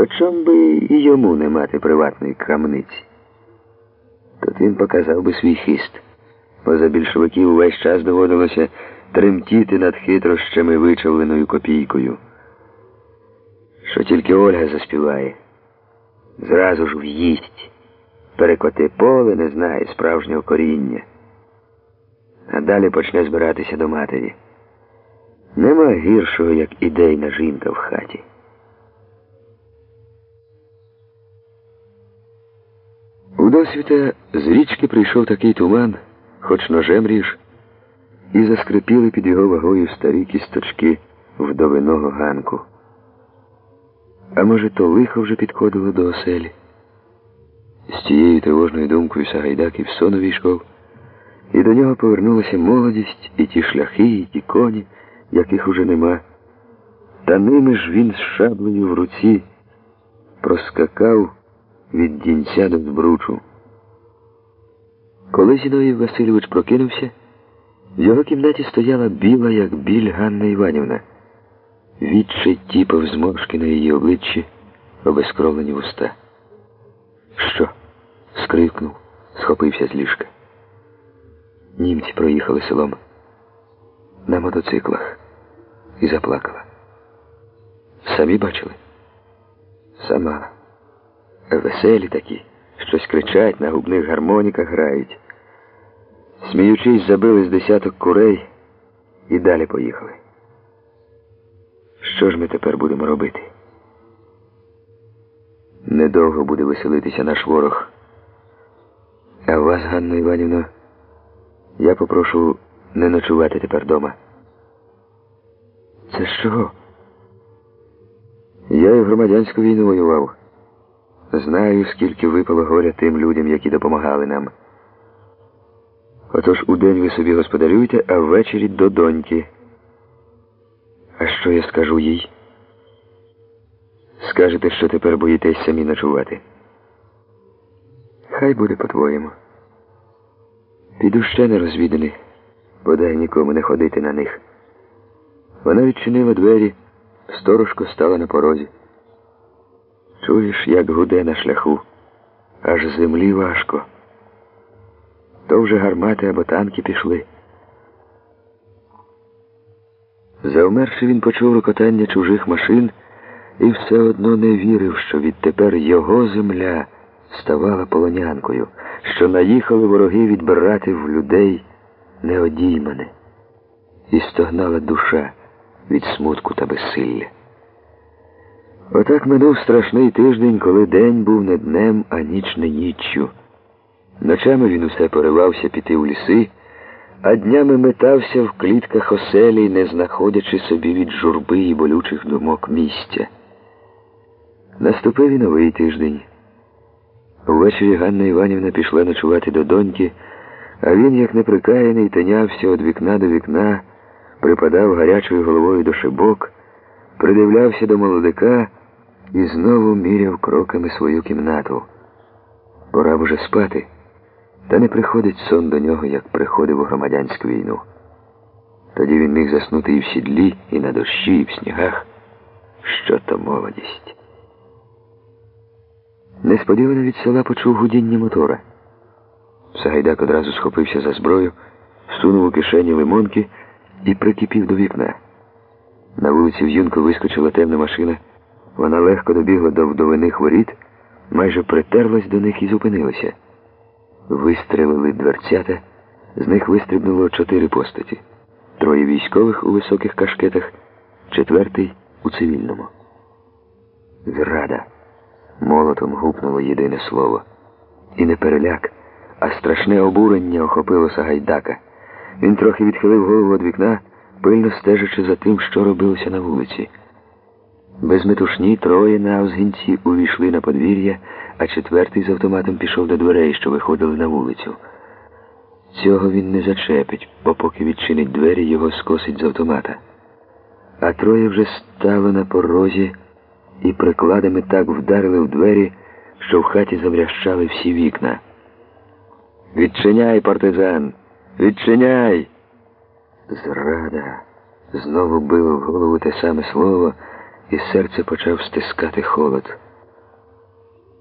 То чом би і йому не мати приватної крамниці? Тут він показав би свій хист. Поза більшовиків увесь час доводилося тремтіти над хитрощами вичавленою копійкою. Що тільки Ольга заспіває, зразу ж в'їсть, перекоти поле не знає справжнього коріння. А далі почне збиратися до матері. Нема гіршого, як ідейна жінка в хаті. Досвіта з річки прийшов такий туман, хоч ножем ріж, і заскрипіли під його вагою старі кісточки вдовиного ганку. А може, то лихо вже підходило до оселі. З тією тривожною думкою Сагайдак і в сон увійшов, і до нього повернулася молодість, і ті шляхи, і ті коні, яких уже нема. Та ними ж він з шаблею в руці проскакав від дінця до збручу. Коли Зіновій Васильович прокинувся, в його кімнаті стояла біла, як біль Ганна Іванівна. Відчай тіпав зморшки на її обличчі, обескровлені вуста. Що? скрикнув, схопився з ліжка. Німці проїхали селом на мотоциклах і заплакала. Самі бачили? Сама. Веселі такі, щось кричать, на губних гармоніках грають. Сміючись, забили з десяток курей і далі поїхали. Що ж ми тепер будемо робити? Недовго буде веселитися наш ворог. А вас, Ганна Іванівна, я попрошу не ночувати тепер дома. Це що? Я і в громадянську війну воював. Знаю, скільки випало горя тим людям, які допомагали нам. Отож удень ви собі господарюйте, а ввечері до доньки. А що я скажу їй? Скажете, що тепер боїтесь самі ночувати. Хай буде по-твоєму. Піду ще не розвіданий, бодай нікому не ходити на них. Вона відчинила двері, сторожко стала на порозі. Чуєш, як гуде на шляху, аж землі важко. То вже гармати або танки пішли. Завмерши, він почув рокотання чужих машин і все одно не вірив, що відтепер його земля ставала полонянкою, що наїхали вороги відбирати в людей неодіймане, і стогнала душа від смутку та безсилля. Отак минув страшний тиждень, коли день був не днем, а ніч не ніччю. Ночами він усе поривався піти в ліси, а днями метався в клітках оселі, не знаходячи собі від журби і болючих думок місця. Наступив і новий тиждень. Увечері Ганна Іванівна пішла ночувати до доньки, а він, як неприкаяний, тинявся від вікна до вікна, припадав гарячою головою до шибок, придивлявся до молодика і знову міряв кроками свою кімнату. Пора б уже спати, та не приходить сон до нього, як приходив у громадянську війну. Тоді він міг заснути і в сідлі, і на дощі, і в снігах. Що то молодість. Несподівано від села почув гудіння мотора. Сагайдак одразу схопився за зброю, сунув у кишені лимонки і прикипів до вікна. На вулиці В'юнко вискочила темна машина. Вона легко добігла до вдовиних воріт, майже притерлась до них і зупинилася. Вистрелили дверцята, з них вистрибнуло чотири постаті. Троє військових у високих кашкетах, четвертий у цивільному. Зрада. Молотом гупнуло єдине слово. І не переляк, а страшне обурення охопило Сагайдака. Він трохи відхилив голову від вікна, пильно стежачи за тим, що робилося на вулиці. Без метушні троє на озгінці увійшли на подвір'я, а четвертий з автоматом пішов до дверей, що виходили на вулицю. Цього він не зачепить, бо поки відчинить двері, його скосить з автомата. А троє вже стало на порозі і прикладами так вдарили в двері, що в хаті заврящали всі вікна. Відчиняй, партизан, відчиняй. Зрада. Знову било в голову те саме слово, і серце почав стискати холод.